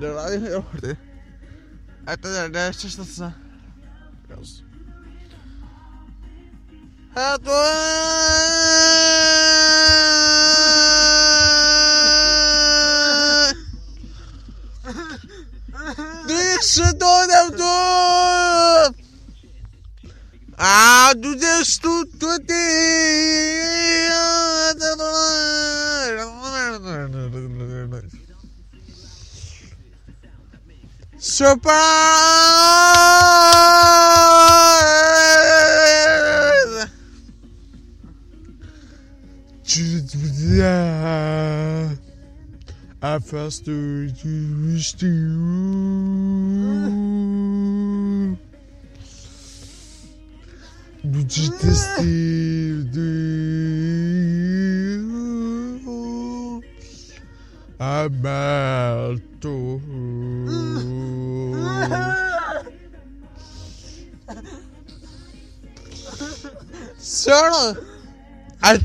De radio y deporte. Hasta de derecha está. Dios. Deixa toda dor. Ah, do destruto te. Surprise! Tu viens à face de Budget testé de sol, à la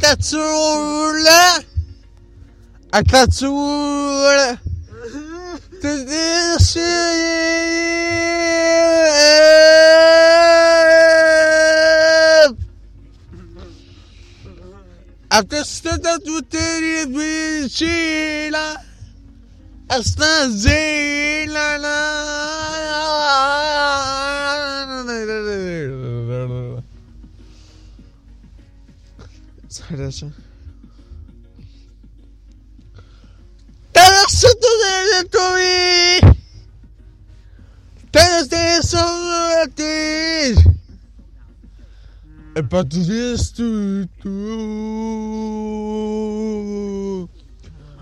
là, à la là, te déchirer. Après ce temps, tout est difficile, à là? Sarasa Todos de tu Todos de son ti E pas tout tu tu.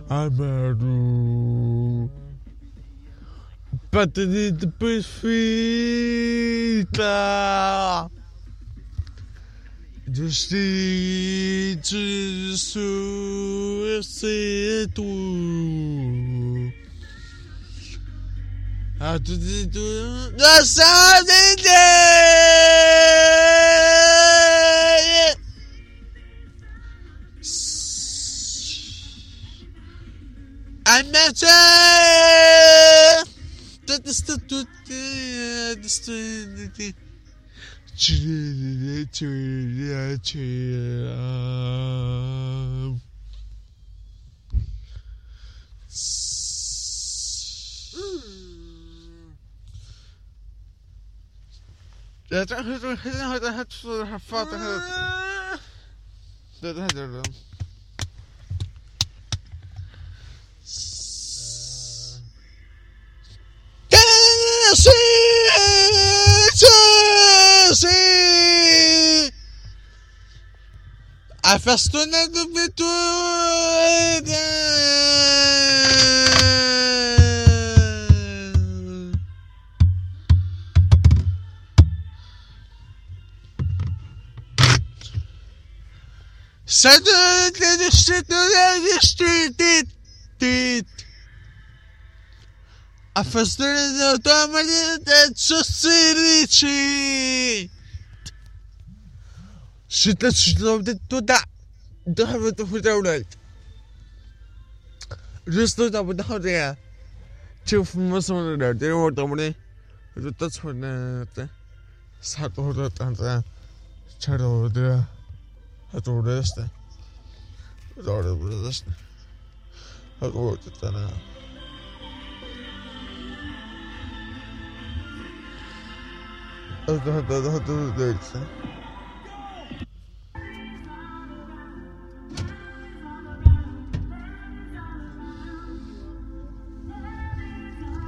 Amaru Patini de perfeita Justiça se tu A tu de tu Nossa I'm not لا تهدر لا تهدر لا تهدر Festouna do Betuda. Saindo do distrito, do distrito. A festouna do tamanho da Sossirici. Шитлэ шитлэ туда تحفظ في جستو تابو تاخد يا تشوف مصر ده تاني مرة تمرين تتصفر ده ساتو ده تانتا شارو ده هتو ده ده دور ده ده هتو ده تانا هتو ده هتو ده ده